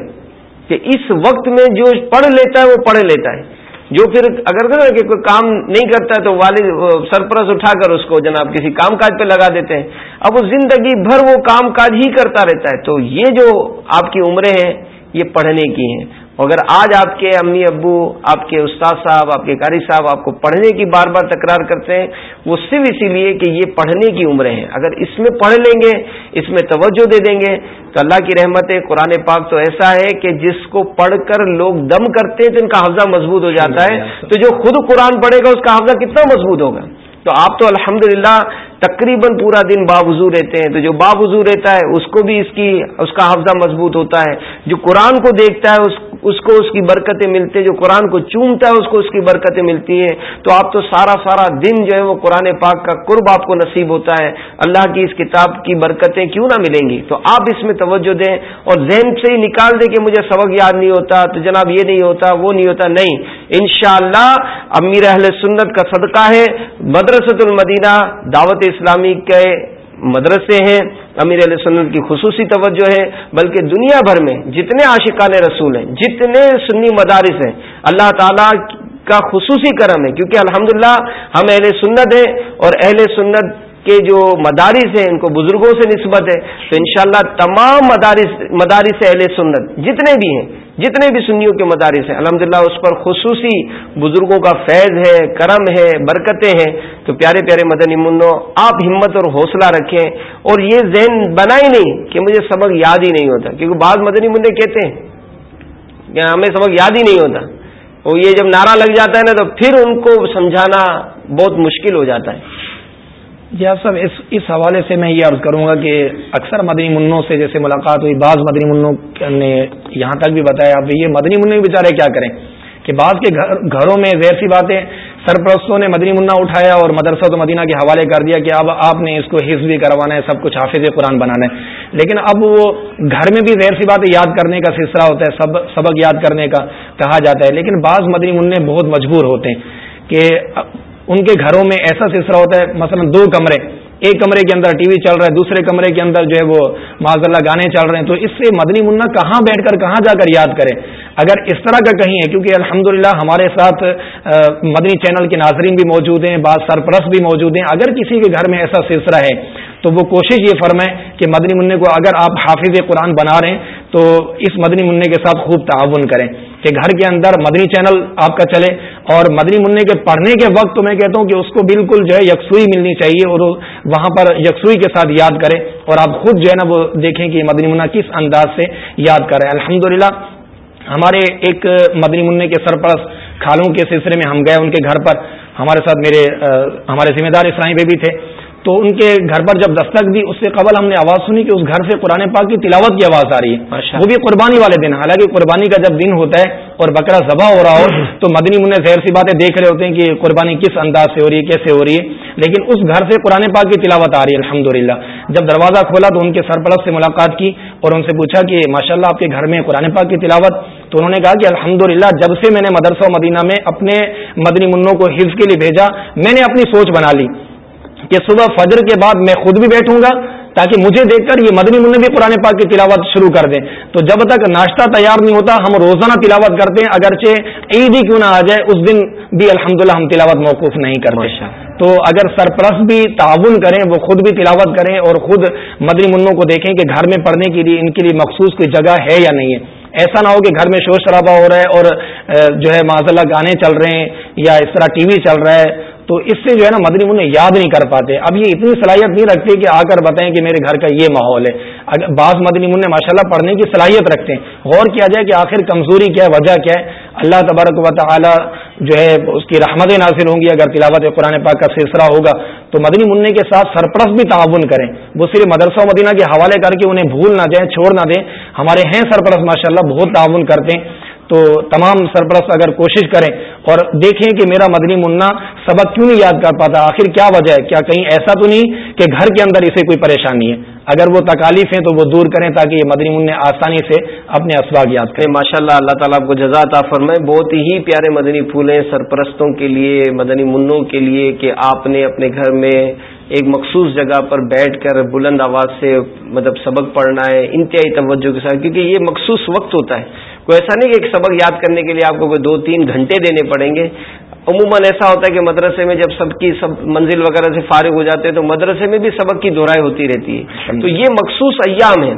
[SPEAKER 1] کہ اس وقت میں جو پڑھ لیتا ہے وہ پڑھ لیتا ہے۔ جو پھر اگر کہ کوئی کام نہیں کرتا ہے تو والد سرپرست اٹھا کر اس کو جناب کسی کام کاج پہ لگا دیتے ہیں۔ اب وہ زندگی بھر وہ کام کاج ہی کرتا رہتا ہے۔ تو یہ جو آپ کی عمریں ہیں، یہ پڑھنے کی ہیں۔ اگر آج آپ کے امی ابو، آپ کے استاد صاحب، آپ کے قاری صاحب آپ کو پڑھنے کی بار بار تکرار کرتے ہیں، وہ صرف اسی لیے کہ یہ پڑھنے کی عمریں ہیں۔ اگر اس میں پڑھ لیں گے، اس میں توجہ دے دیں گے، تو اللہ کی رحمت ہے، قرآن پاک تو ایسا ہے کہ جس کو پڑھ کر لوگ دم کرتے ہیں تو ان کا حفظہ مضبوط ہو جاتا ہے۔ تو جو خود قرآن پڑھے گا، اس کا حفظہ کتنا مضبوط ہوگا؟ تو آپ تو الحمدللہ تقریباً پورا دن باوضو رہتے ہیں تو جو باوضو رہتا ہے، اس کو بھی اس کی، اس کا حفظہ مضبوط ہوتا ہے۔ جو قرآن کو دیکھتا ہے، اس اس کو اس کی برکتیں ملتے جو قرآن کو چومتا ہے، اس کو اس کی برکتیں ملتی ہیں۔ تو آپ تو سارا سارا دن جو ہے وہ قرآن پاک کا قرب آپ کو نصیب ہوتا ہے۔ اللہ کی اس کتاب کی برکتیں کیوں نہ ملیں گی؟ تو آپ اس میں توجہ دیں اور ذہن سے ہی نکال دیں کہ مجھے سبق یاد نہیں ہوتا، تو جناب یہ نہیں ہوتا، وہ نہیں ہوتا۔ نہیں، انشاءاللہ امیر اہل سنت کا صدقہ ہے۔ مدرسۃ المدینہ دعوت اسلامی کے مدرسے ہیں، امیر علیہ سنت کی خصوصی توجہ ہے، بلکہ دنیا بھر میں جتنے عاشقان رسول ہیں، جتنے سنی مدارس ہیں، اللہ تعالیٰ کا خصوصی کرم ہے، کیونکہ الحمدللہ ہم اہل سنت ہیں اور اہل سنت کے جو مدارس ہیں، ان کو بزرگوں سے نسبت ہے، تو انشاءاللہ تمام مدارس مدارس اہل سنت، جتنے بھی ہیں، جتنے بھی سنیوں کے مدارس ہیں، الحمدللہ اس پر خصوصی بزرگوں کا فیض ہے، کرم ہے، برکتیں ہیں، تو پیارے پیارے مدنی منو آپ ہمت اور حوصلہ رکھیں اور یہ ذہن بنا ہی نہیں کہ مجھے سبق یاد ہی نہیں ہوتا، کیونکہ بعض مدنی منع کہتے ہیں کہ ہمیں سبق یاد ہی نہیں ہوتا۔ وہ یہ جب نعرہ لگ جاتا ہے نا، تو پھر ان کو سمجھانا بہت مشکل ہو جاتا ہے۔
[SPEAKER 2] جی آپ صاحب، اس اس حوالے سے میں یہ عرض کروں گا کہ اکثر مدنی منوں سے جیسے ملاقات ہوئی، بعض مدنی منوں نے یہاں تک بھی بتایا، اب یہ مدنی منع بیچارے کیا کریں؟ کہ بعض کے گھروں میں زیر سی باتیں، سرپرستوں نے مدنی منا اٹھایا اور مدرسہ تو مدینہ کے حوالے کر دیا کہ اب آپ نے اس کو حفظ بھی کروانا ہے، سب کچھ حافظ قرآن بنانا ہے۔ لیکن اب وہ گھر میں بھی زیر سی باتیں یاد کرنے کا سلسلہ ہوتا ہے، سب، سبق یاد کرنے کا کہا جاتا ہے۔ لیکن بعض مدنی منع بہت مجبور ہوتے ہیں کہ ان کے گھروں میں ایسا سلسلہ ہوتا ہے، مثلا دو کمرے، ایک کمرے کے اندر ٹی وی چل رہا ہے، دوسرے کمرے کے اندر جو ہے وہ معذ اللہ گانے چل رہے ہیں۔ تو اس سے مدنی منا کہاں بیٹھ کر، کہاں جا کر یاد کرے اگر اس طرح کا کہیں ہے، کیونکہ الحمدللہ ہمارے ساتھ مدنی چینل کے ناظرین بھی موجود ہیں، بعض سرپرست بھی موجود ہیں۔ اگر کسی کے گھر میں ایسا سلسلہ ہے، تو وہ کوشش یہ فرمائیں کہ مدنی منع کو اگر آپ حافظ قرآن بنا رہے ہیں، تو اس مدنی منع کے ساتھ خوب تعاون کریں کہ گھر کے اندر مدنی چینل آپ کا چلے۔ اور مدنی منع کے پڑھنے کے وقت تو میں کہتا ہوں کہ اس کو بالکل جو ہے یکسوئی ملنی چاہیے اور وہاں پر یکسوئی کے ساتھ یاد کریں اور آپ خود جو ہے نا وہ دیکھیں کہ مدنی منع کس انداز سے یاد کریں الحمد ہمارے ایک مدنی منع کے سرپرست کھالوں کے سلسلے میں ہم گئے ان کے گھر پر ہمارے ساتھ میرے ہمارے ذمہ دار اسلامی بے بھی تھے۔ تو ان کے گھر پر جب دستک دی اس سے قبل ہم نے آواز سنی کہ اس گھر سے قرآن پاک کی تلاوت کی آواز آ رہی ہے۔ وہ بھی قربانی والے دن حالانکہ قربانی کا جب دن ہوتا ہے اور بکرا ذبح ہو رہا ہو، تو مدنی منع زہر سی باتیں دیکھ رہے ہوتے ہیں کہ قربانی کس انداز سے ہو رہی ہے، کیسے ہو رہی ہے۔ لیکن اس گھر سے قرآن پاک کی تلاوت آ رہی ہے الحمد جب دروازہ کھولا تو ان کے سرپرست سے ملاقات کی اور ان سے پوچھا کہ ماشاء اللہ آپ کے گھر میں قرآن پاک کی تلاوت۔ تو انہوں نے کہا کہ الحمد جب سے میں نے مدرسہ مدینہ میں اپنے مدنی منوں کو حفظ کے لیے بھیجا، میں نے اپنی سوچ بنا لی کہ صبح فجر کے بعد میں خود بھی بیٹھوں گا تاکہ مجھے دیکھ کر یہ مدنی منع بھی قرآن پاک کی تلاوت شروع کر دیں۔ تو جب تک ناشتہ تیار نہیں ہوتا ہم روزانہ تلاوت کرتے ہیں اگرچہ عید ہی کیوں نہ آ جائے اس دن بھی الحمدللہ ہم تلاوت موقف نہیں کرتے۔ تو اگر سرپرست بھی تعاون کریں وہ خود بھی تلاوت کریں اور خود مدنی منوں کو دیکھیں کہ گھر میں پڑھنے کے لیے ان کے لیے مخصوص کوئی جگہ ہے یا نہیں ہے۔ ایسا نہ ہو کہ گھر میں شور شرابہ ہو رہا ہے اور جو ہے معذ اللہ گانے چل رہے ہیں یا اس طرح ٹی وی چل رہا ہے۔ تو اس سے جو ہے نا مدنی منع یاد نہیں کر پاتے۔ اب یہ اتنی صلاحیت نہیں رکھتے کہ آ کر بتائیں کہ میرے گھر کا یہ ماحول ہے۔ بعض مدنی منع ماشاء اللہ پڑھنے کی صلاحیت رکھتے ہیں۔ غور کیا جائے کہ آخر کمزوری کیا ہے، وجہ کیا ہے۔ اللہ تبارک و تعالی جو ہے اس کی رحمتیں ناصر ہوں گی۔ اگر تلاوت قرآن پاک کا سلسلہ ہوگا تو مدنی منع کے ساتھ سرپرست بھی تعاون کریں۔ وہ صرف مدرسہ مدینہ کے حوالے کر کے انہیں بھول نہ جائیں، چھوڑ نہ دیں۔ ہمارے ہیں سرپرست ماشاء اللہ بہت تعاون کرتے ہیں۔ تو تمام سرپرست اگر کوشش کریں اور دیکھیں کہ میرا مدنی منا سبق کیوں نہیں یاد کر پاتا؟ آخر کیا وجہ ہے؟ کیا کہیں ایسا تو نہیں کہ گھر کے اندر اسے کوئی پریشانی ہے؟ اگر وہ تکالیف ہیں تو وہ دور کریں تاکہ یہ مدنی من آسانی سے اپنے اسباق یاد کریں۔
[SPEAKER 1] ماشاء اللہ اللہ تعالیٰ آپ کو جزا فرمائے۔ بہت ہی پیارے مدنی پھول ہیں سرپرستوں کے لیے، مدنی منوں کے لیے کہ آپ نے اپنے گھر میں ایک مخصوص جگہ پر بیٹھ کر بلند آواز سے مطلب سبق پڑھنا ہے، انتہائی توجہ کے ساتھ، کیونکہ یہ مخصوص وقت ہوتا ہے۔ کوئی ایسا نہیں کہ ایک سبق یاد کرنے کے لیے آپ کو کوئی دو تین گھنٹے دینے پڑیں گے۔ عموماً ایسا ہوتا ہے کہ مدرسے میں جب سب کی سب منزل وغیرہ سے فارغ ہو جاتے ہیں تو مدرسے میں بھی سبق کی دہرائی ہوتی رہتی ہے۔ تو یہ مخصوص ایام ہے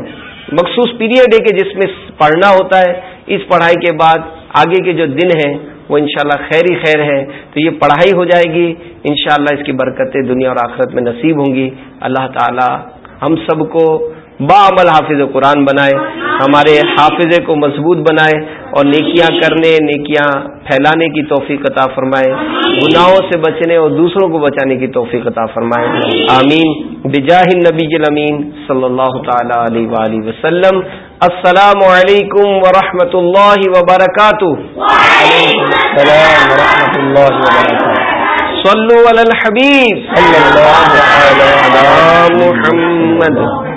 [SPEAKER 1] مخصوص پیریڈ ہے کہ جس میں پڑھنا ہوتا ہے۔ اس پڑھائی کے بعد آگے کے جو دن ہیں وہ انشاءاللہ خیر ہی خیر ہے تو یہ پڑھائی ہو جائے گی۔ انشاءاللہ اس کی برکتیں دنیا اور آخرت میں نصیب ہوں گی۔ اللہ تعالی ہم سب کو با حافظ قرآن بنائے، ہمارے حافظے کو مضبوط بنائے اور نیکیاں کرنے، نیکیاں پھیلانے کی توفیق عطا فرمائے، گناہوں سے بچنے اور دوسروں کو بچانے کی توفیق عطا فرمائے۔ آمین۔ بجاہ نبی امین صلی اللہ تعالی علیہ وآلہ وسلم۔ السلام علیکم ورحمۃ اللہ وبرکاتہ السلام ورحمۃ اللہ وبرکاتہ۔ صلو علی الحبیب صلی اللہ علیہ محمد